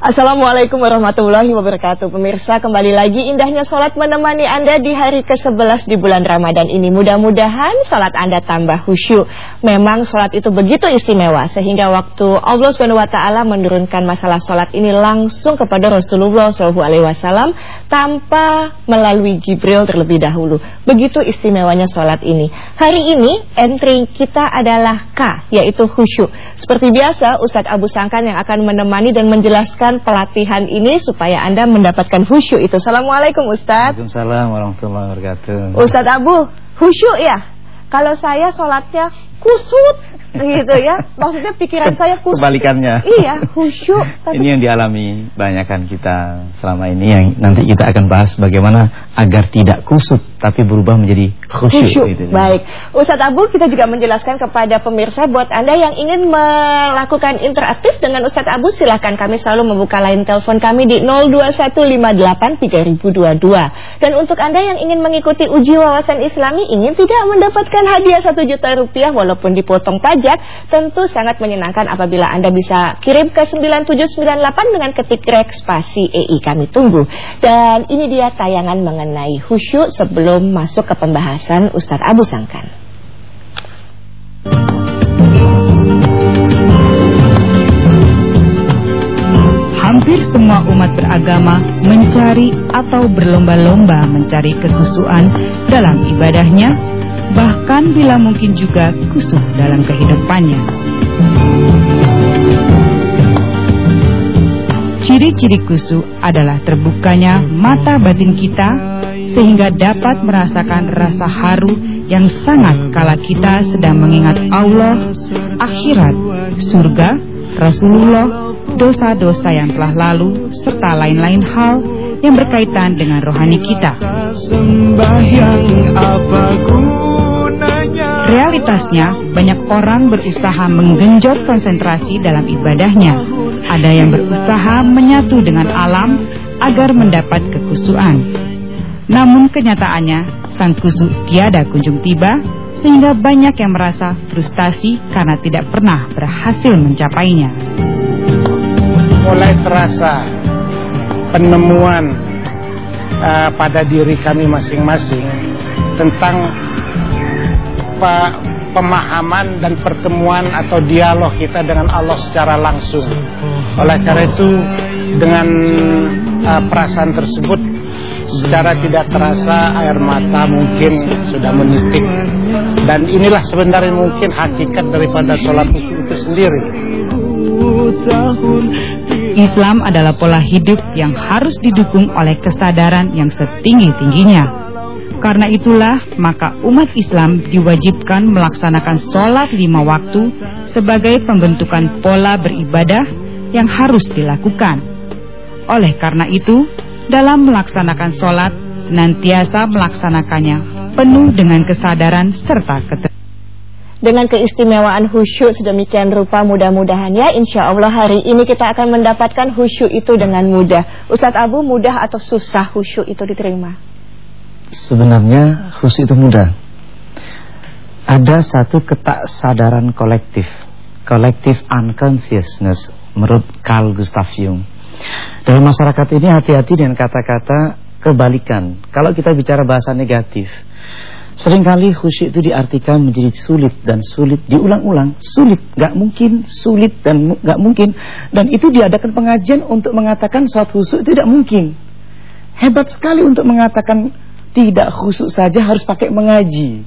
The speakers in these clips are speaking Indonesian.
Assalamualaikum warahmatullahi wabarakatuh. Pemirsa kembali lagi indahnya sholat menemani Anda di hari ke-11 di bulan Ramadan ini. Mudah-mudahan sholat Anda tambah khusyuk. Memang sholat itu begitu istimewa Sehingga waktu Allah SWT menurunkan masalah sholat ini langsung kepada Rasulullah SAW Tanpa melalui Jibril terlebih dahulu. Begitu istimewanya sholat ini. Hari ini entry kita adalah K yaitu khusyuk. Seperti biasa Ustadz Abu Sangkan yang akan menemani dan menjelaskan pelatihan ini supaya Anda mendapatkan khusyuk itu. Assalamualaikum Ustaz. Waalaikumsalam warahmatullahi wabarakatuh. Ustaz Abu, khusyuk ya? Kalau saya sholatnya kusut gitu ya. Maksudnya pikiran saya kusut. Kebalikannya. Iya, khusyuk. Tapi... Ini yang dialami banyakkan kita selama ini yang nanti kita akan bahas bagaimana agar tidak kusut tapi berubah menjadi khusyuk. khusyuk. Gitu. Baik. Ustadz Abu kita juga menjelaskan kepada pemirsa buat Anda yang ingin melakukan interaktif dengan Ustadz Abu silahkan kami selalu membuka line telepon kami di 021583022. Dan untuk Anda yang ingin mengikuti uji wawasan Islami ingin tidak mendapatkan hadiah 1 juta rupiah walaupun walaupun dipotong pajak, tentu sangat menyenangkan apabila Anda bisa kirim ke 9798 dengan ketik rek spasi EI kami tunggu. Dan ini dia tayangan mengenai khusyuk sebelum masuk ke pembahasan Ustadz Abu Sangkan. Hampir semua umat beragama mencari atau berlomba-lomba mencari kekhusuan dalam ibadahnya bahkan bila mungkin juga kusuk dalam kehidupannya. Ciri-ciri kusuk adalah terbukanya mata batin kita sehingga dapat merasakan rasa haru yang sangat kala kita sedang mengingat Allah, akhirat, surga, Rasulullah, dosa-dosa yang telah lalu, serta lain-lain hal yang berkaitan dengan rohani kita. Sembahyang apa Realitasnya, banyak orang berusaha menggenjot konsentrasi dalam ibadahnya. Ada yang berusaha menyatu dengan alam agar mendapat kekusuan. Namun kenyataannya, sang kusu tiada kunjung tiba, sehingga banyak yang merasa frustasi karena tidak pernah berhasil mencapainya. Mulai terasa penemuan uh, pada diri kami masing-masing tentang apa pemahaman dan pertemuan atau dialog kita dengan Allah secara langsung. Oleh karena itu dengan uh, perasaan tersebut secara tidak terasa air mata mungkin sudah menitik dan inilah sebenarnya mungkin hakikat daripada sholat itu sendiri. Islam adalah pola hidup yang harus didukung oleh kesadaran yang setinggi-tingginya. Karena itulah, maka umat Islam diwajibkan melaksanakan sholat lima waktu sebagai pembentukan pola beribadah yang harus dilakukan. Oleh karena itu, dalam melaksanakan sholat, senantiasa melaksanakannya penuh dengan kesadaran serta ketentuan. Dengan keistimewaan khusyuk sedemikian rupa mudah-mudahan ya insya Allah hari ini kita akan mendapatkan khusyuk itu dengan mudah Ustadz Abu mudah atau susah khusyuk itu diterima? Sebenarnya khusyuk itu mudah. Ada satu sadaran kolektif, kolektif unconsciousness menurut Carl Gustav Jung. Dalam masyarakat ini hati-hati dengan kata-kata kebalikan. Kalau kita bicara bahasa negatif, sering kali khusyuk itu diartikan menjadi sulit dan sulit diulang-ulang, sulit, nggak mungkin, sulit dan nggak mungkin. Dan itu diadakan pengajian untuk mengatakan suatu khusyuk tidak mungkin. Hebat sekali untuk mengatakan tidak khusus saja harus pakai mengaji.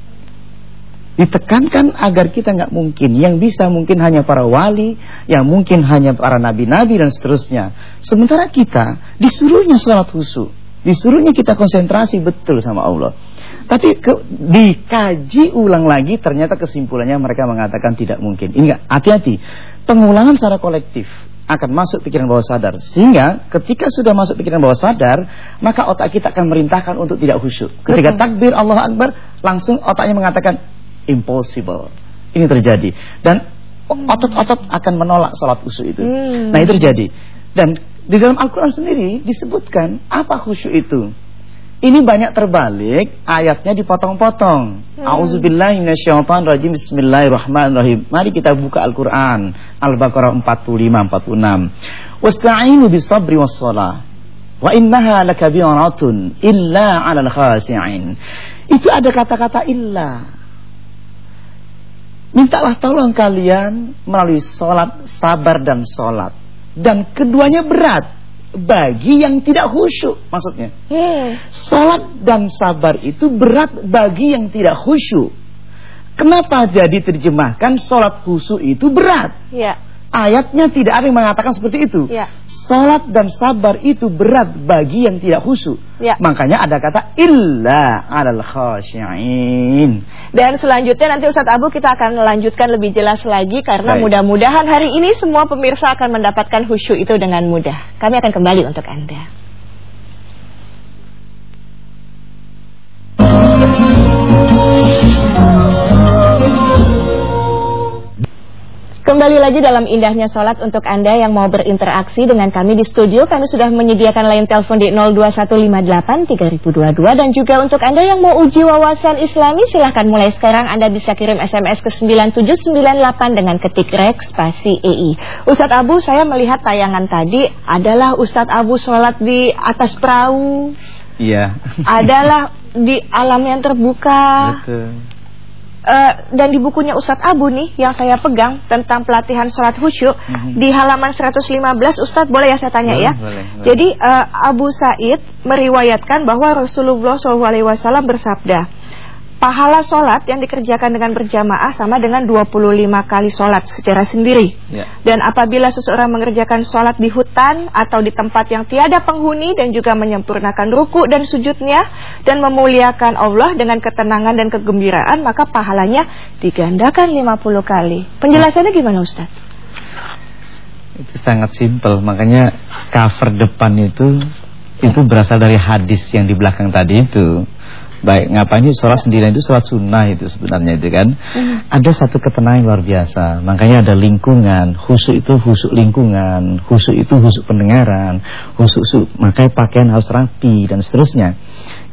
Ditekankan agar kita nggak mungkin. Yang bisa mungkin hanya para wali, yang mungkin hanya para nabi-nabi dan seterusnya. Sementara kita disuruhnya sholat khusyuk. Disuruhnya kita konsentrasi betul sama Allah. Tapi ke, dikaji ulang lagi ternyata kesimpulannya mereka mengatakan tidak mungkin. Ini hati-hati. Pengulangan secara kolektif akan masuk pikiran bawah sadar. Sehingga ketika sudah masuk pikiran bawah sadar, maka otak kita akan merintahkan untuk tidak khusyuk. Ketika takbir Allah Akbar, langsung otaknya mengatakan impossible. Ini terjadi. Dan otot-otot akan menolak salat khusyuk itu. Hmm. Nah, itu terjadi. Dan di dalam Al-Qur'an sendiri disebutkan apa khusyuk itu. Ini banyak terbalik, ayatnya dipotong-potong. Hmm. Auzubillahi minasyaitonirrajim. Bismillahirrahmanirrahim. Mari kita buka Al-Qur'an. Al-Baqarah 45 46. Wasta'inu bis-sabri was-shalah. Wa innaha lakabiratun illa 'alal khashi'in. Itu ada kata-kata illa. Mintalah tolong kalian melalui salat, sabar dan salat. Dan keduanya berat bagi yang tidak khusyuk maksudnya. Hmm. Salat dan sabar itu berat bagi yang tidak khusyuk. Kenapa jadi terjemahkan salat khusyuk itu berat? Ya. Ayatnya tidak ada yang mengatakan seperti itu. Ya. Salat dan sabar itu berat bagi yang tidak khusyuk. Ya. Makanya ada kata illa alal khasyiin. Dan selanjutnya nanti Ustadz Abu kita akan lanjutkan lebih jelas lagi karena mudah-mudahan hari ini semua pemirsa akan mendapatkan khusyuk itu dengan mudah. Kami akan kembali untuk Anda. Kembali lagi dalam indahnya sholat untuk Anda yang mau berinteraksi dengan kami di studio. Kami sudah menyediakan line telepon di 02158-3022 Dan juga untuk Anda yang mau uji wawasan islami silahkan mulai sekarang. Anda bisa kirim SMS ke 9798 dengan ketik rek spasi EI Ustadz Abu saya melihat tayangan tadi adalah Ustadz Abu sholat di atas perahu. Iya. Adalah di alam yang terbuka. Betul uh, dan di bukunya Ustadz Abu nih yang saya pegang tentang pelatihan sholat khusyuk mm -hmm. di halaman 115 Ustadz boleh ya saya tanya boleh, ya. Boleh, boleh. Jadi uh, Abu Said meriwayatkan bahwa Rasulullah SAW bersabda pahala sholat yang dikerjakan dengan berjamaah sama dengan 25 kali sholat secara sendiri. Ya. Dan apabila seseorang mengerjakan sholat di hutan atau di tempat yang tiada penghuni dan juga menyempurnakan ruku dan sujudnya dan memuliakan Allah dengan ketenangan dan kegembiraan, maka pahalanya digandakan 50 kali. Penjelasannya gimana Ustaz? Itu sangat simpel, makanya cover depan itu itu berasal dari hadis yang di belakang tadi itu. Baik, ngapain sih sholat sendirian itu sholat sunnah itu sebenarnya itu kan. Hmm. Ada satu ketenangan luar biasa. Makanya ada lingkungan. Khusyuk itu khusyuk lingkungan, khusyuk itu khusyuk pendengaran, khusyuk makanya pakaian harus rapi dan seterusnya.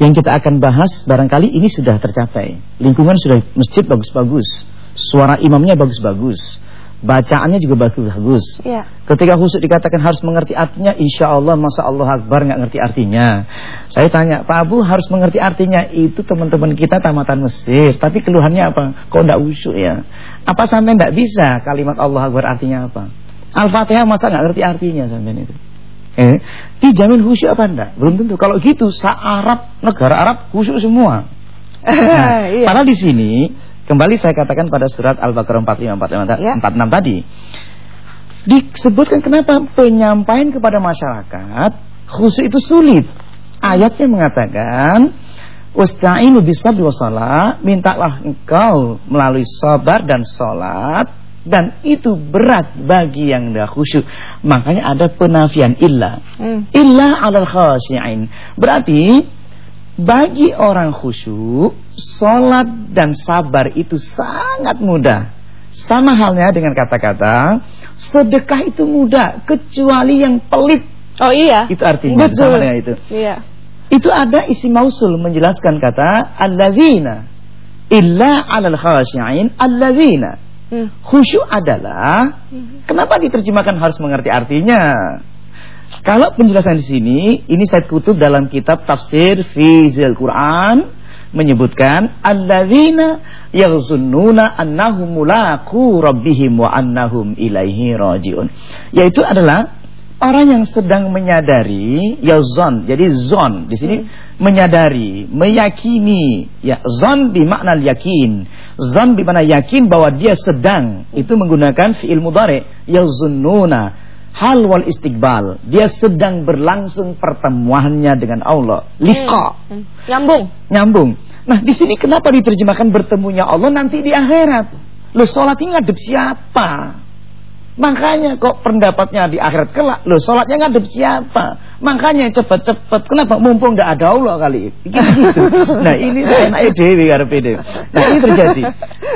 Yang kita akan bahas barangkali ini sudah tercapai. Lingkungan sudah masjid bagus-bagus. Suara imamnya bagus-bagus bacaannya juga bagus-bagus. Ya. Ketika khusus dikatakan harus mengerti artinya, insya Allah masa Allah Akbar nggak ngerti artinya. Saya tanya, Pak Abu harus mengerti artinya itu teman-teman kita tamatan Mesir, tapi keluhannya apa? Kok nggak usyuk ya? Apa sampai nggak bisa kalimat Allah Akbar artinya apa? Al-Fatihah masa nggak ngerti artinya sampai itu? Eh, dijamin khusyuk apa enggak? Belum tentu. Kalau gitu, sa Arab, negara Arab khusyuk semua. Nah, iya. Padahal di sini Kembali saya katakan pada surat Al-Baqarah 45 46, ya. 46 tadi. Disebutkan kenapa penyampaian kepada masyarakat khusus itu sulit. Ayatnya mengatakan Wasta'inu bisabri wassalah Mintalah engkau melalui sabar dan salat Dan itu berat bagi yang dah khusyuk Makanya ada penafian illa hmm. Illa alal khasyi'in Berarti bagi orang khusyuk, sholat dan sabar itu sangat mudah. Sama halnya dengan kata-kata, sedekah itu mudah, kecuali yang pelit. Oh iya. Itu artinya, Betul. sama dengan itu. Iya. Itu ada isi mausul menjelaskan kata, alladzina illa alal khasyi'in alladzina. Hmm. Khusyuk adalah, hmm. kenapa diterjemahkan harus mengerti artinya? Kalau penjelasan di sini, ini saya kutub dalam kitab tafsir Fizil Quran menyebutkan alladzina yazunnuna annahum mulaqu rabbihim wa annahum ilaihi rajiun. Yaitu adalah orang yang sedang menyadari ya zon. Jadi zon di sini hmm. menyadari, meyakini. Ya zon di makna yakin. Zon di mana yakin bahwa dia sedang itu menggunakan fiil mudhari yazunnuna hal wal istiqbal dia sedang berlangsung pertemuannya dengan Allah liqa hmm. hmm. nyambung nyambung nah di sini kenapa diterjemahkan bertemunya Allah nanti di akhirat lo sholat ini ngadep siapa Makanya kok pendapatnya di akhirat kelak. Loh, sholatnya ngadep siapa? Makanya cepet-cepet. Kenapa? Mumpung nggak ada Allah kali. Gitu. nah ini saya naik dewi karena ini. Nah ini terjadi.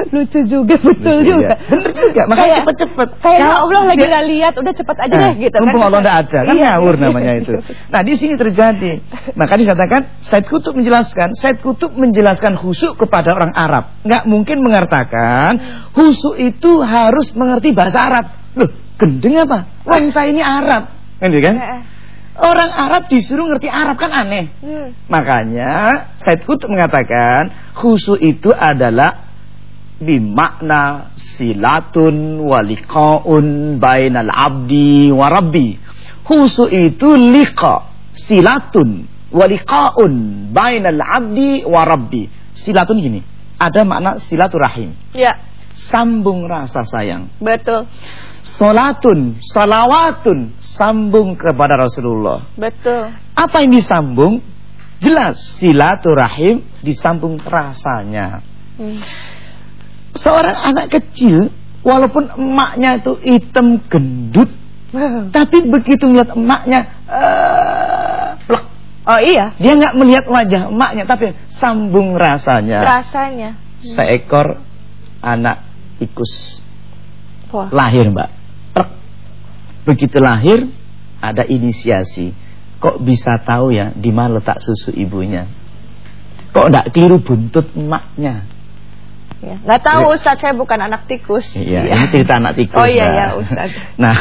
Lucu juga, betul Lucu, juga. ya. Bener juga. Makanya cepet-cepet. Kayak Kalau Allah lagi nggak lihat, udah cepet aja deh gitu kan. mumpung Allah nggak ada kan Iya. ngawur namanya itu. Nah di sini terjadi. Maka dikatakan Said Kutub menjelaskan, Said Kutub menjelaskan husuk kepada orang Arab. Nggak mungkin mengatakan husuk itu harus mengerti bahasa Arab. Loh, gendeng apa? Wong saya ini Arab, kan kan? Orang Arab disuruh ngerti Arab kan aneh. Hmm. Makanya Said Kutub mengatakan khusu itu adalah bimakna silatun waliqaun bainal abdi wa rabbi. Khusu itu liqa, silatun waliqaun bainal abdi wa rabbi. Silatun gini, ada makna silaturahim, Ya, sambung rasa sayang. betul. Salatun, salawatun, sambung kepada Rasulullah. Betul. Apa yang disambung? Jelas silaturahim disambung rasanya. Hmm. Seorang anak kecil walaupun emaknya itu hitam gendut, tapi begitu melihat emaknya plek. Oh iya, dia nggak melihat wajah emaknya tapi sambung rasanya. rasanya. Seekor anak tikus Wah. lahir, Mbak. Plek. Begitu lahir ada inisiasi. Kok bisa tahu ya di mana letak susu ibunya? Kok enggak tiru buntut emaknya? Ya. Nggak tahu Ustaz, saya bukan anak tikus. Iya, ini cerita anak tikus. Oh iya Mbak. ya Ustaz. Nah,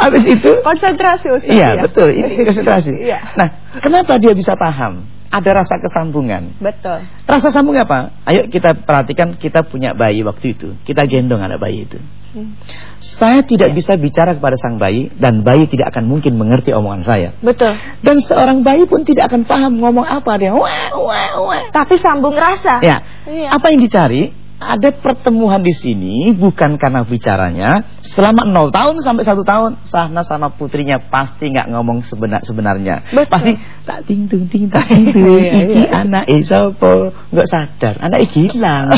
habis itu Konsentrasi Ustaz. Iya, ya. betul. Ini konsentrasi. Iya. Nah, kenapa dia bisa paham? Ada rasa kesambungan. Betul. Rasa sambung apa? Ayo kita perhatikan kita punya bayi waktu itu. Kita gendong anak bayi itu. Hmm. Saya tidak bisa bicara kepada sang bayi dan bayi tidak akan mungkin mengerti omongan saya. Betul. Dan seorang bayi pun tidak akan paham ngomong apa dia. Wah, wah, wah. Tapi sambung rasa. Ya. Iya. Apa yang dicari? Ada pertemuan di sini bukan karena bicaranya. Selama 0 tahun sampai satu tahun, Sahna sama putrinya pasti nggak ngomong sebenar sebenarnya. Betul. Pasti tak ting tung ting tak ting tung Iya, iki iya. anak isopo nggak sadar anak iki hilang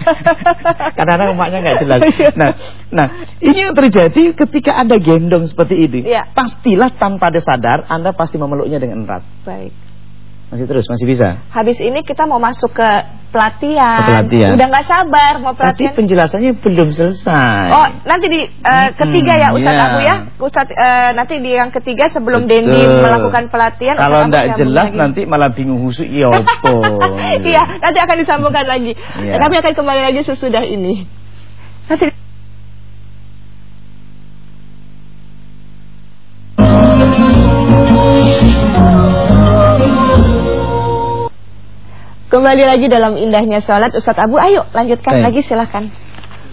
karena anak emaknya nggak jelas. Nah, nah ini yang terjadi ketika ada gendong seperti ini. Iya. Pastilah tanpa ada sadar Anda pasti memeluknya dengan erat. Baik. Masih terus, masih bisa. Habis ini kita mau masuk ke pelatihan. Ke pelatihan. Udah nggak sabar mau Tapi pelatihan. penjelasannya belum selesai. Oh, nanti di eh, ketiga ya Ustaz iya. Abu ya. Ustaz eh, nanti di yang ketiga sebelum Betul. Dendi melakukan pelatihan Kalau tidak jelas lagi. nanti malah bingung husuk iya opo. Iya, nanti akan disambungkan lagi. Iya. Kami akan kembali lagi sesudah ini. Nanti Kembali lagi dalam indahnya sholat Ustadz Abu, ayo lanjutkan Baik. lagi silahkan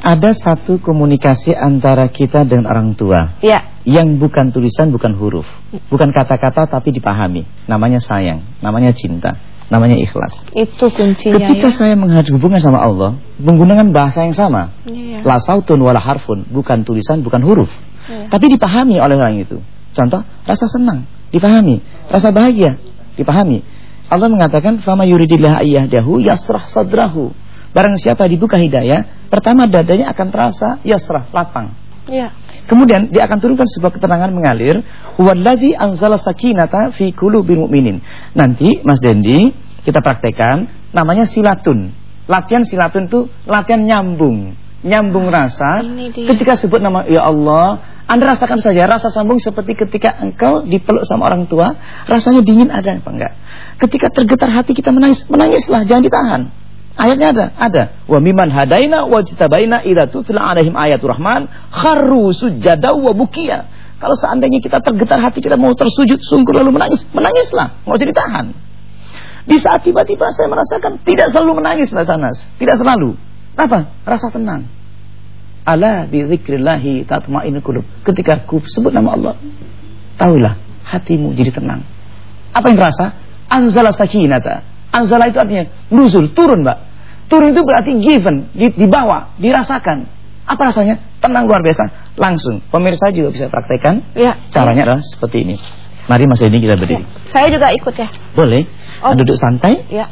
Ada satu komunikasi antara kita dengan orang tua Ya, yang bukan tulisan, bukan huruf, bukan kata-kata tapi dipahami. Namanya sayang, namanya cinta, namanya ikhlas. itu kuncinya Ketika ya saya menghadapi hubungan sama Allah, menggunakan bahasa yang sama, Iya. la sautun wala harfun, bukan tulisan, bukan huruf, Iya. tapi dipahami oleh orang itu. Contoh, rasa senang, dipahami, rasa bahagia, dipahami. Allah mengatakan, "Fama yuridillah ayyahdahu yasrah sadrahu." Barang siapa dibuka hidayah, pertama dadanya akan terasa yasrah, lapang. Iya. Kemudian dia akan turunkan sebuah ketenangan mengalir. Huwallazi anzala sakinata fi qulubil mu'minin. Nanti Mas Dendi kita praktekkan namanya silatun. Latihan silatun itu latihan nyambung, nyambung rasa. Ketika sebut nama ya Allah, Anda rasakan saja rasa sambung seperti ketika engkau dipeluk sama orang tua, rasanya dingin ada apa enggak? Ketika tergetar hati kita menangis, menangislah, jangan ditahan. Ayatnya ada, ada. Wa miman hadaina wa jitabaina idza tutla alaihim ayatul rahman kharru sujada wa bukia. Kalau seandainya kita tergetar hati kita mau tersujud sungguh lalu menangis, menangislah, nggak usah ditahan. Di saat tiba-tiba saya merasakan tidak selalu menangis Mbak Sanas, tidak selalu. Apa? Rasa tenang. Ala bi dzikrillahi tatma'innul qulub. Ketika aku sebut nama Allah, tahulah hatimu jadi tenang. Apa yang rasa? Anzala sakinata. Anzala itu artinya nuzul, turun, Mbak. Turun itu berarti given, di, dibawa, dirasakan. Apa rasanya? Tenang luar biasa. Langsung. Pemirsa juga bisa praktekkan. Ya. Caranya adalah seperti ini. Mari Mas Edi kita berdiri. Saya juga ikut ya. Boleh? Oh. Duduk santai. Ya.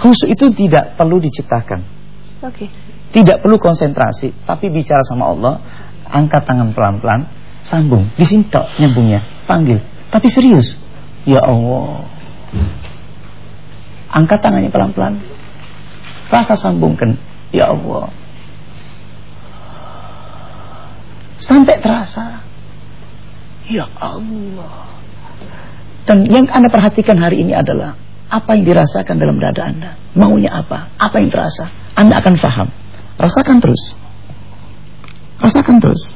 Khusyuk itu tidak perlu diciptakan. Oke. Tidak perlu konsentrasi, tapi bicara sama Allah, angkat tangan pelan-pelan, sambung, disintok nyambungnya, panggil. Tapi serius. Ya Allah. Angkat tangannya pelan-pelan. Rasa sambungkan. Ya Allah. Sampai terasa. Ya Allah. Dan yang Anda perhatikan hari ini adalah apa yang dirasakan dalam dada Anda. Maunya apa? Apa yang terasa? Anda akan faham. Rasakan terus. Rasakan terus.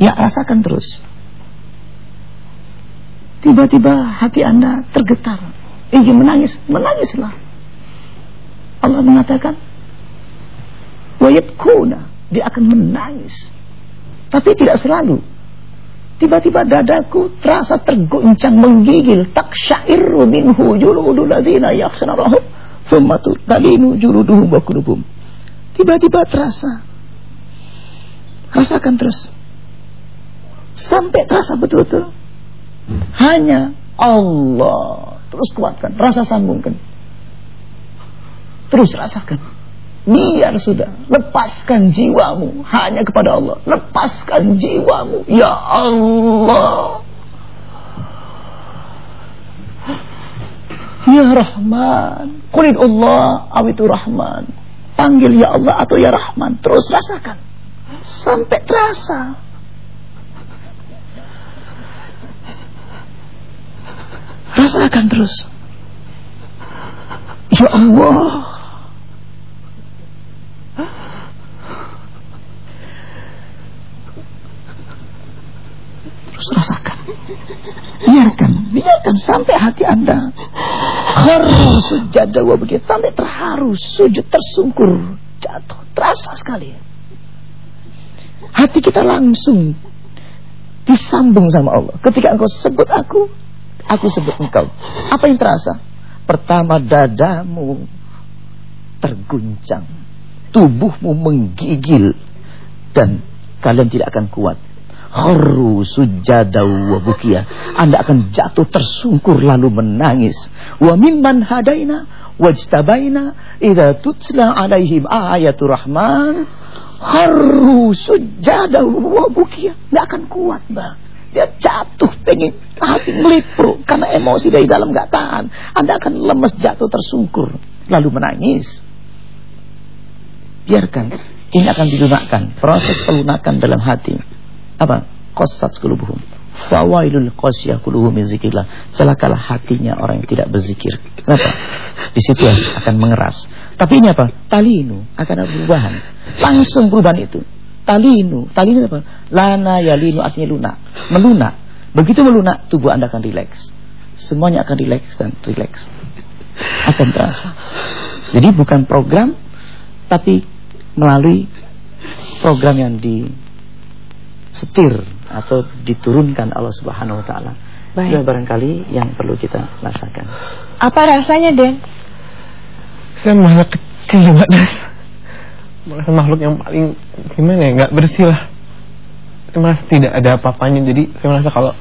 Ya, rasakan terus. Tiba-tiba hati Anda tergetar. Ingin menangis, menangislah. Allah mengatakan, "Wayabkuna." Dia akan menangis. Tapi tidak selalu. Tiba-tiba dadaku terasa terguncang menggigil. Tak syairu minhu juludul ladina yakhshana rahum. Thumma talinu juluduhum wa kulubum. Tiba-tiba terasa. Rasakan terus. Sampai terasa betul-betul. Hanya Allah. Terus kuatkan. Rasa sambungkan. Terus rasakan. Biar sudah. Lepaskan jiwamu. Hanya kepada Allah. Lepaskan jiwamu. Ya Allah. Ya Rahman. Kulid Allah. Awitu Rahman. Panggil ya Allah atau ya Rahman. Terus rasakan. Sampai terasa. Rasakan terus. Ya Allah terus rasakan biarkan biarkan sampai hati anda Harus sujud wa begitu sampai terharu, sujud tersungkur, jatuh, terasa sekali. Hati kita langsung disambung sama Allah. Ketika engkau sebut aku, aku sebut engkau. Apa yang terasa? Pertama dadamu terguncang, tubuhmu menggigil dan kalian tidak akan kuat Kharru sujadau wa. Anda akan jatuh tersungkur lalu menangis. Wa mimman hadaina wajtabaina idza tutla alaihim ayatul rahman kharru sujadau wa bukia. Akan kuat, Mbak. Dia jatuh pengen hati melipur karena emosi dari dalam enggak tahan. Anda akan lemes jatuh tersungkur lalu menangis. Biarkan ini akan dilunakkan proses pelunakan dalam hati apa? Qasat qulubuhum. Fawailul qasyah qulubuhum min zikrillah. Celakalah hatinya orang yang tidak berzikir. Kenapa? Di situ akan mengeras. Tapi ini apa? Talinu akan ada perubahan. Langsung perubahan itu. Talinu, talinu apa? Lana yalinu artinya lunak, melunak. Begitu melunak, tubuh Anda akan rileks. Semuanya akan rileks dan rileks. Akan terasa. Jadi bukan program tapi melalui program yang di setir atau diturunkan Allah Subhanahu wa taala. Baik. barangkali yang perlu kita rasakan. Apa rasanya, Den? Saya malah kecil Des. Merasa makhluk yang paling gimana ya, nggak bersih lah. Saya merasa tidak ada apa-apanya. Jadi saya merasa kalau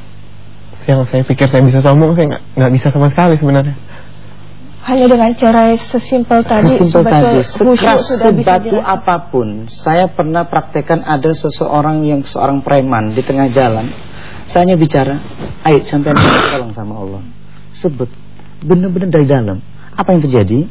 yang saya pikir saya bisa sombong, saya nggak nggak bisa sama sekali sebenarnya hanya dengan cara sesimpel tadi sesimpel tadi. sekeras sebatu apa pun saya pernah praktekkan ada seseorang yang seorang preman di tengah jalan. Saya hanya bicara ayo sampai tolong sama Allah. Sebut benar-benar dari dalam. Apa yang terjadi?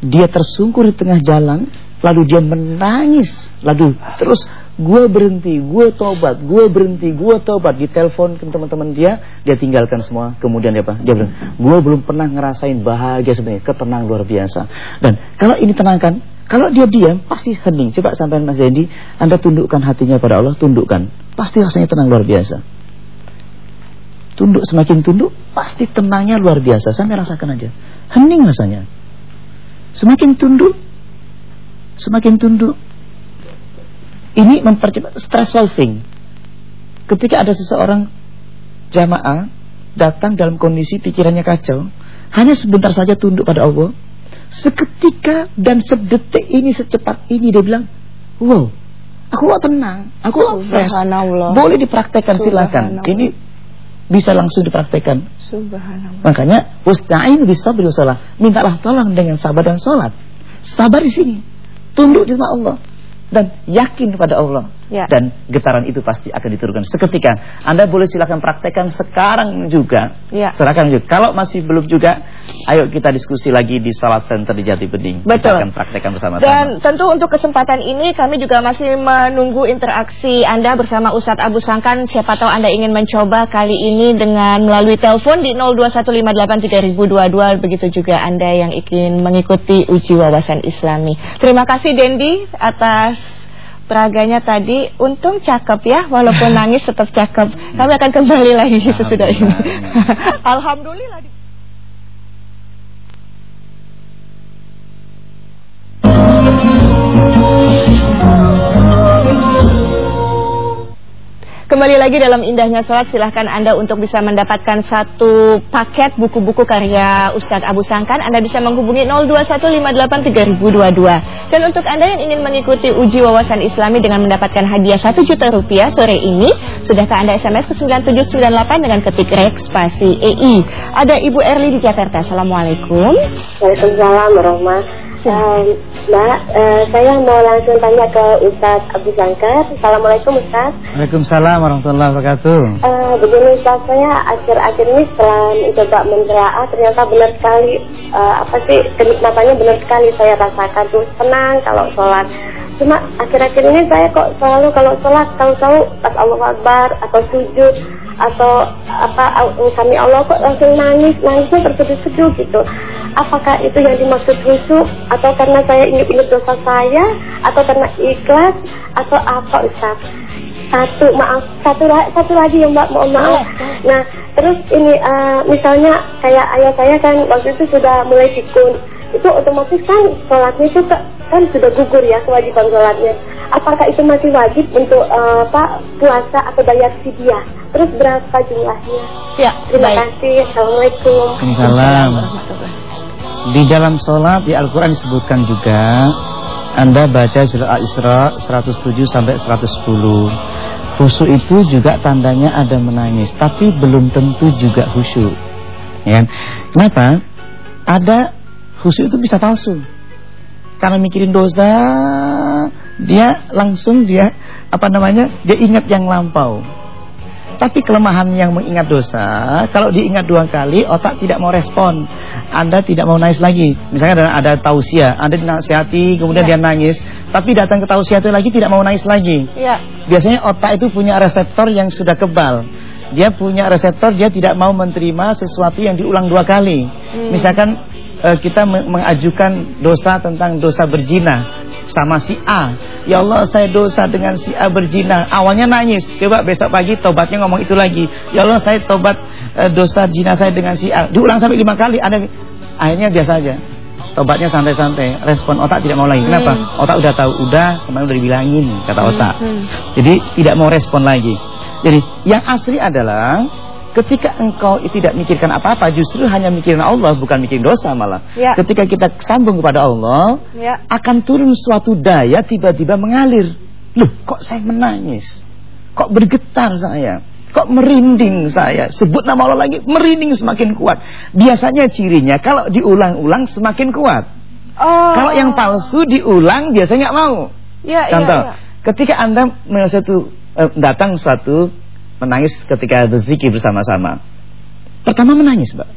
Dia tersungkur di tengah jalan lalu dia menangis lalu terus gue berhenti gue tobat gue berhenti gue tobat di telepon ke teman-teman dia dia tinggalkan semua. Kemudian dia apa? Dia bilang gue belum pernah ngerasain bahagia sebenarnya ketenang luar biasa. Dan kalau ini tenangkan kalau dia diam pasti hening. Coba sampai Mas Zendi anda tundukkan hatinya pada Allah tundukkan. Pasti rasanya tenang luar biasa. Tunduk semakin tunduk pasti tenangnya luar biasa. Sampai rasakan aja. Hening rasanya. Semakin tunduk semakin tunduk. Ini mempercepat stress solving. Ketika ada seseorang jamaah datang dalam kondisi pikirannya kacau, hanya sebentar saja tunduk pada Allah. Seketika dan sedetik ini secepat ini dia bilang, "Wow, aku kok tenang, aku kok fresh." Boleh dipraktekkan silakan. Ini bisa langsung dipraktekkan. Subhanallah. Makanya wasta'in bisabri wasalah. Mintalah tolong dengan sabar dan salat. Sabar di sini tunduk di Allah dan yakin pada Allah Ya. dan getaran itu pasti akan diturunkan seketika. Anda boleh silakan praktekkan sekarang juga. Ya. Sekarang juga. Kalau masih belum juga, ayo kita diskusi lagi di Salat Center di Jati Bening. Betul. Kita akan praktekkan bersama-sama. Dan tentu untuk kesempatan ini kami juga masih menunggu interaksi Anda bersama Ustadz Abu Sangkan. Siapa tahu Anda ingin mencoba kali ini dengan melalui telepon di 02158322. Begitu juga Anda yang ingin mengikuti uji wawasan Islami. Terima kasih Dendi atas peraganya tadi. Untung cakep ya, walaupun nangis tetap cakep. Kami akan kembali lagi sesudah ini. Alhamdulillah. Kembali lagi dalam indahnya sholat silahkan Anda untuk bisa mendapatkan satu paket buku-buku karya Ustadz Abu Sangkan. Anda bisa menghubungi 02158322 Dan untuk Anda yang ingin mengikuti uji wawasan islami dengan mendapatkan hadiah 1 juta rupiah sore ini Sudahkah Anda SMS ke 9798 dengan ketik REX spasi EI Ada Ibu Erli di Jakarta. Assalamualaikum. Waalaikumsalam Uh, Mbak, uh, saya mau langsung tanya ke Ustadz Abu Sangkar. Assalamualaikum Ustadz. Waalaikumsalam warahmatullahi wabarakatuh. Uh, begini Ustadz, saya akhir-akhir ini setelah mencoba menelaah ternyata benar sekali uh, apa sih kenikmatannya benar sekali saya rasakan tuh tenang kalau sholat. Cuma akhir-akhir ini saya kok selalu kalau sholat kalau tahu pas Allah Akbar atau sujud atau apa kami Allah kok langsung nangis nangisnya terseduh-seduh gitu. Apakah itu yang dimaksud khusyuk atau karena saya ingat-ingat dosa saya atau karena ikhlas atau apa Ustaz? Satu maaf satu satu lagi ya Mbak mohon maaf. Nah terus ini uh, misalnya kayak ayah saya kan waktu itu sudah mulai pikun itu otomatis kan sholatnya itu kan sudah gugur ya kewajiban sholatnya. Apakah itu masih wajib untuk uh, apa puasa atau bayar fidyah? Terus berapa jumlahnya? Ya, Terima baik. kasih. Assalamualaikum. Waalaikumsalam. Di dalam sholat di Al-Quran disebutkan juga Anda baca surah Al-Isra 107 sampai 110 Khusyuk itu juga tandanya ada menangis Tapi belum tentu juga khusyuk ya. kan? Kenapa? Ada khusyuk itu bisa palsu Karena mikirin dosa Dia langsung dia Apa namanya? Dia ingat yang lampau tapi kelemahan yang mengingat dosa, kalau diingat dua kali, otak tidak mau respon. Anda tidak mau nangis lagi. Misalnya ada, ada tausiah, Anda dinasihati, kemudian Ya. dia nangis, tapi datang ke tausiah itu lagi tidak mau nangis lagi. Ya, Biasanya otak itu punya reseptor yang sudah kebal. Dia punya reseptor, dia tidak mau menerima sesuatu yang diulang dua kali. Misalkan eh, kita me- mengajukan dosa tentang dosa berzina sama si A. Ya Allah, saya dosa dengan si A berzina. Awalnya nangis. Coba besok pagi tobatnya ngomong itu lagi. Ya Allah, saya tobat eh, dosa zina saya dengan si A. Diulang sampai lima kali. Ada akhirnya biasa aja. Tobatnya santai-santai. Respon otak tidak mau lagi. Kenapa? Otak udah tahu, udah kemarin udah dibilangin kata otak. Jadi tidak mau respon lagi. Jadi yang asli adalah ketika engkau tidak mikirkan apa-apa, justru hanya mikirin Allah, bukan mikirin dosa malah. Ya. Ketika kita sambung kepada Allah, ya. akan turun suatu daya tiba-tiba mengalir. Loh, kok saya menangis? Kok bergetar saya? Kok merinding saya? Sebut nama Allah lagi, merinding semakin kuat. Biasanya cirinya kalau diulang-ulang semakin kuat. Oh. Kalau yang palsu diulang biasanya nggak mau. Ya, ya, Contoh, ya. ketika Anda satu eh, datang satu menangis ketika berzikir bersama-sama. Pertama menangis, Mbak.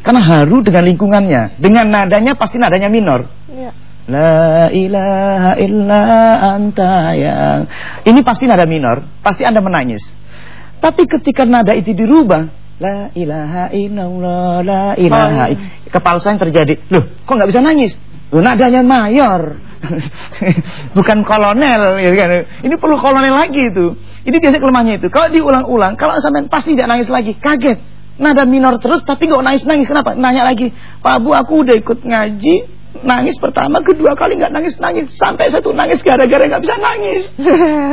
Karena haru dengan lingkungannya, dengan nadanya pasti nadanya minor. Ya. La ilaha illa anta yang Ini pasti nada minor Pasti anda menangis Tapi ketika nada itu dirubah La ilaha illallah La ilaha Oh, Kepalsuan terjadi Loh kok nggak bisa nangis Loh nadanya mayor Bukan kolonel ya kan? Ini perlu kolonel lagi itu Ini biasa kelemahannya itu Kalau diulang-ulang Kalau sampai pasti tidak nangis lagi Kaget Nada minor terus tapi nggak nangis-nangis Kenapa? Nanya lagi Pak Bu aku udah ikut ngaji Nangis pertama, kedua kali nggak nangis-nangis Sampai satu nangis gara-gara nggak bisa nangis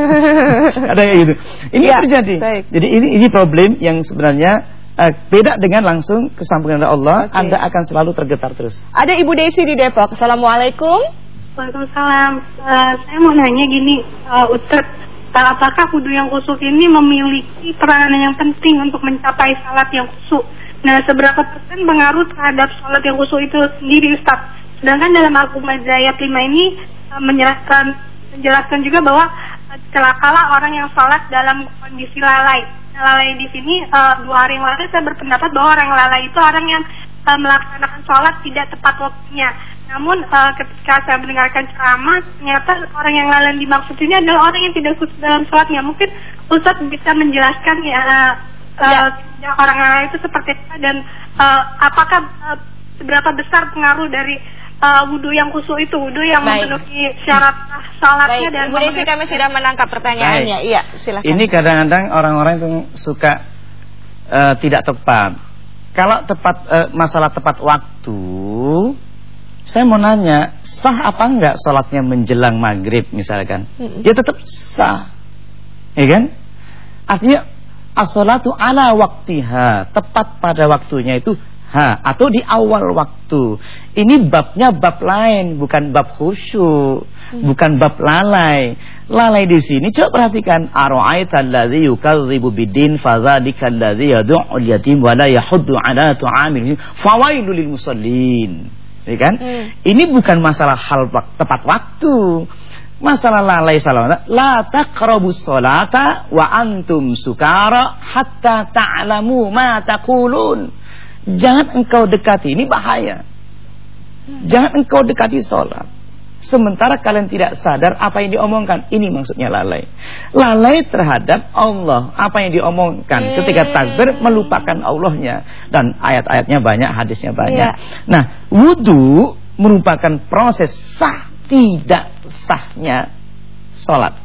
Ada kayak gitu Ini Ya, terjadi baik. Jadi ini ini problem yang sebenarnya eh, Beda dengan langsung kesambungan dengan Allah Oke. Anda akan selalu tergetar terus Ada Ibu Desi di Depok. Assalamualaikum. Waalaikumsalam. Eh, saya mau nanya gini, uh, Ustadz, uh, apakah wudhu yang kusuk ini memiliki peranan yang penting untuk mencapai salat yang kusuk? Nah, seberapa persen pengaruh terhadap salat yang kusuk itu sendiri, Ustadz? Sedangkan dalam Al-Qumah ayat 5 ini uh, menjelaskan menjelaskan juga bahwa uh, celakalah orang yang sholat dalam kondisi lalai. Nah, lalai di sini uh, dua hari yang lalu saya berpendapat bahwa orang lalai itu orang yang uh, melaksanakan sholat tidak tepat waktunya. Namun uh, ketika saya mendengarkan ceramah, ternyata orang yang lalai dimaksud ini adalah orang yang tidak khusus dalam sholatnya. Mungkin Ustadz bisa menjelaskan ya, uh, ya. orang lalai itu seperti apa dan uh, apakah uh, seberapa besar pengaruh dari uh, wudhu yang khusus itu, wudhu yang Baik. memenuhi syarat salatnya Baik, dan Bu Desi kami sudah menangkap pertanyaannya. Baik. Iya, silakan. Ini kadang-kadang orang-orang itu suka eh, tidak tepat. Kalau tepat eh, masalah tepat waktu, saya mau nanya, sah apa enggak sholatnya menjelang maghrib misalkan? Ya tetap sah, ya kan? Artinya as-sholatu ala waktiha, tepat pada waktunya itu ha atau di awal waktu. Ini babnya bab lain, bukan bab khusyuk, bukan bab lalai. Lalai di sini coba perhatikan ara'aita alladzi yukadzibu bidin fadzalika alladzi yad'u al-yatim wa la yahuddu ala tu'amil fawailul lil musallin. Ya kan? Hmm. Ini bukan masalah hal wak- tepat waktu. Masalah lalai salat. La taqrabus salata wa antum sukara hatta ta'lamu ma taqulun. Jangan engkau dekati ini bahaya. Jangan engkau dekati sholat Sementara kalian tidak sadar apa yang diomongkan. Ini maksudnya lalai. Lalai terhadap Allah. Apa yang diomongkan. Ketika takbir melupakan Allahnya. Dan ayat-ayatnya banyak, hadisnya banyak. Nah, wudhu merupakan proses sah Tidak sahnya sholat.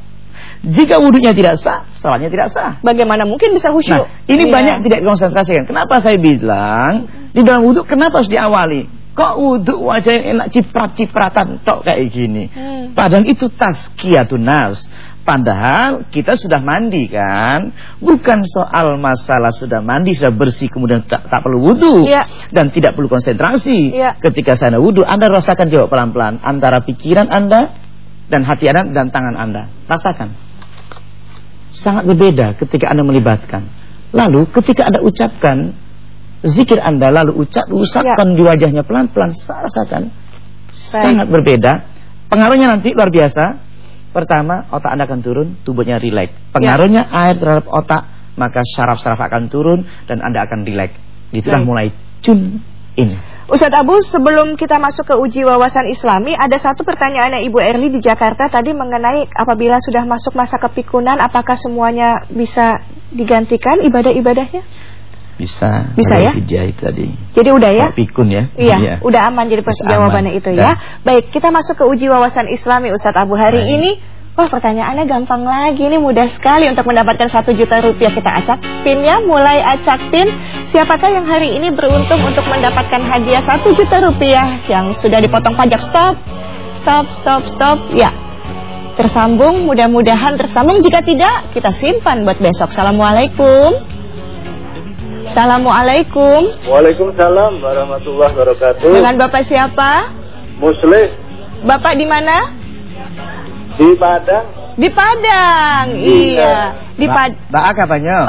Jika wudhunya tidak sah, sholatnya tidak sah. Bagaimana mungkin bisa khusyuk? Nah, ini Iya. banyak tidak dikonsentrasikan. Kenapa saya bilang di dalam wudhu kenapa harus diawali? Kok wudhu wajah yang enak ciprat-cipratan tok kayak gini? Hmm. Padahal itu tazkiyatun nafs. Padahal kita sudah mandi kan Bukan soal masalah sudah mandi Sudah bersih kemudian tak, tak perlu wudhu Iya. Dan tidak perlu konsentrasi Iya. Ketika sana wudhu Anda rasakan coba pelan-pelan Antara pikiran Anda Dan hati Anda dan tangan Anda Rasakan sangat berbeda ketika Anda melibatkan. Lalu ketika Anda ucapkan zikir Anda lalu ucap usapkan di wajahnya pelan-pelan rasakan sangat berbeda. Pengaruhnya nanti luar biasa. Pertama, otak Anda akan turun, tubuhnya rileks. Pengaruhnya air terhadap otak, maka syaraf-syaraf akan turun dan Anda akan rileks. Itulah Baik. mulai tune in. Ustadz Abu, sebelum kita masuk ke uji wawasan islami, ada satu pertanyaannya Ibu Erli di Jakarta tadi mengenai apabila sudah masuk masa kepikunan, apakah semuanya bisa digantikan ibadah-ibadahnya? Bisa. Bisa ya? Tadi. Jadi udah ya? Pikun ya. Iya, udah aman jadi Bisa jawabannya itu ya. Baik, kita masuk ke uji wawasan islami Ustadz Abu hari Baik. ini. Wah pertanyaannya gampang lagi, ini mudah sekali untuk mendapatkan satu juta rupiah kita acak pin ya, mulai acak pin. Siapakah yang hari ini beruntung untuk mendapatkan hadiah satu juta rupiah yang sudah dipotong pajak? Stop, stop, stop, stop. Ya, tersambung. Mudah-mudahan tersambung. Jika tidak, kita simpan buat besok. Assalamualaikum. Assalamualaikum. Waalaikumsalam warahmatullahi wabarakatuh. Dengan Bapak siapa? Muslim Bapak di mana? di Padang. Di Padang. Iya, di Pad Mbak Aka banyak.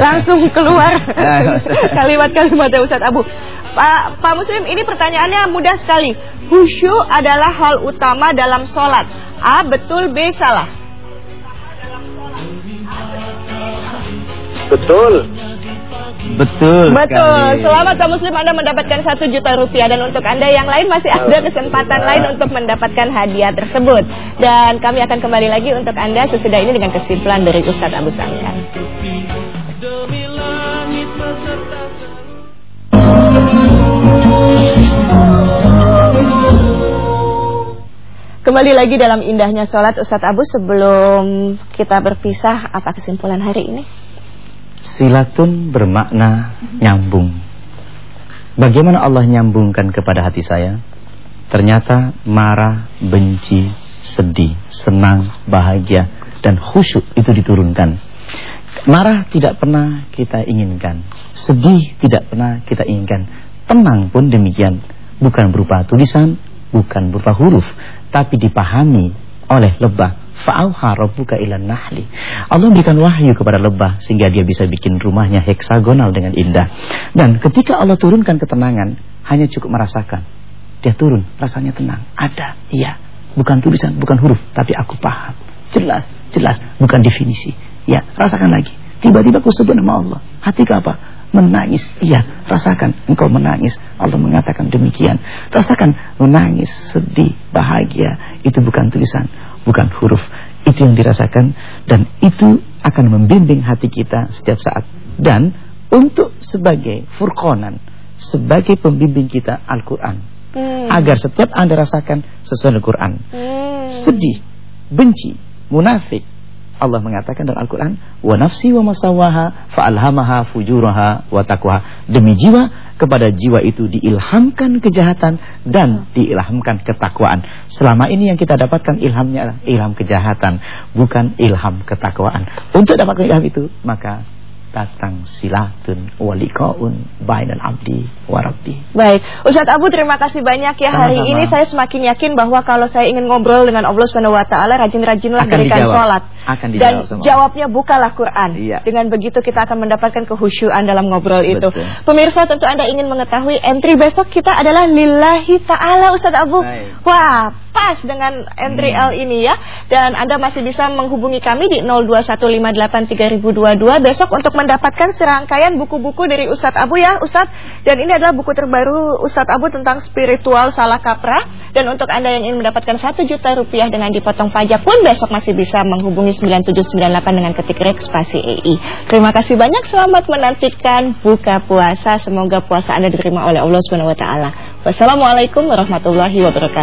Langsung keluar Ya, Ustaz. kalimat-kalimatnya Ustadz Abu. Pak, Pak Muslim, ini pertanyaannya mudah sekali. Khusyuk adalah hal utama dalam sholat. A. Betul, B. Salah. Betul. Betul. Betul. sekali. Selamat Pak Muslim, Anda mendapatkan satu juta rupiah. Dan untuk Anda yang lain masih ada kesempatan lain untuk mendapatkan hadiah tersebut. Dan kami akan kembali lagi untuk Anda sesudah ini dengan kesimpulan dari Ustadz Abu Sangkan. Kembali lagi dalam indahnya sholat Ustadz Abu sebelum kita berpisah apa kesimpulan hari ini? Silatun bermakna nyambung. Bagaimana Allah nyambungkan kepada hati saya? Ternyata marah, benci, sedih, senang, bahagia dan khusyuk itu diturunkan. Marah tidak pernah kita inginkan, sedih tidak pernah kita inginkan, tenang pun demikian, bukan berupa tulisan, bukan berupa huruf, tapi dipahami oleh lebah. Fa'auha rabbuka ilan nahli. Allah berikan wahyu kepada lebah sehingga dia bisa bikin rumahnya heksagonal dengan indah. Dan ketika Allah turunkan ketenangan, hanya cukup merasakan. dia turun, rasanya tenang. Ada, iya. Bukan tulisan, bukan huruf, tapi aku paham. Jelas, jelas, bukan definisi. Ya, rasakan lagi. Tiba-tiba aku sebut nama Allah. Hati apa? Menangis. Iya, rasakan engkau menangis. Allah mengatakan demikian. Rasakan menangis, sedih, bahagia. Itu bukan tulisan, bukan huruf. Itu yang dirasakan dan itu akan membimbing hati kita setiap saat. Dan untuk sebagai furqonan, sebagai pembimbing kita Al-Qur'an. Hmm. Agar setiap Anda rasakan sesuai Al-Qur'an. Hmm. Sedih, benci, munafik, Allah mengatakan dalam Al-Quran wa nafsi wa masawaha fa'alhamaha fujuraha wa taqwa demi jiwa kepada jiwa itu diilhamkan kejahatan dan diilhamkan ketakwaan selama ini yang kita dapatkan ilhamnya adalah ilham kejahatan bukan ilham ketakwaan untuk dapatkan ilham itu maka datang silatun walikaun bainal abdi warabbi. Baik, Ustadz Abu terima kasih banyak ya Sama-sama. hari ini saya semakin yakin bahwa kalau saya ingin ngobrol dengan Allah Subhanahu wa taala rajin-rajinlah berikan salat. Akan dijawab Dan jawabnya bukalah Quran. Iya. Dengan begitu kita akan mendapatkan kehusyuan dalam ngobrol itu. Betul. Pemirsa tentu Anda ingin mengetahui entry besok kita adalah lillahi taala Ustadz Abu. Baik. Wah, pas dengan entry hmm. L ini ya. Dan Anda masih bisa menghubungi kami di 02158322 besok untuk mendapatkan serangkaian buku-buku dari Ustadz Abu ya Ustadz. Dan ini adalah buku terbaru Ustadz Abu tentang spiritual salah kaprah. Dan untuk Anda yang ingin mendapatkan 1 juta rupiah dengan dipotong pajak pun besok masih bisa menghubungi 9798 dengan ketik rek spasi EI. Terima kasih banyak selamat menantikan buka puasa. Semoga puasa Anda diterima oleh Allah Subhanahu wa. Wassalamualaikum warahmatullahi wabarakatuh.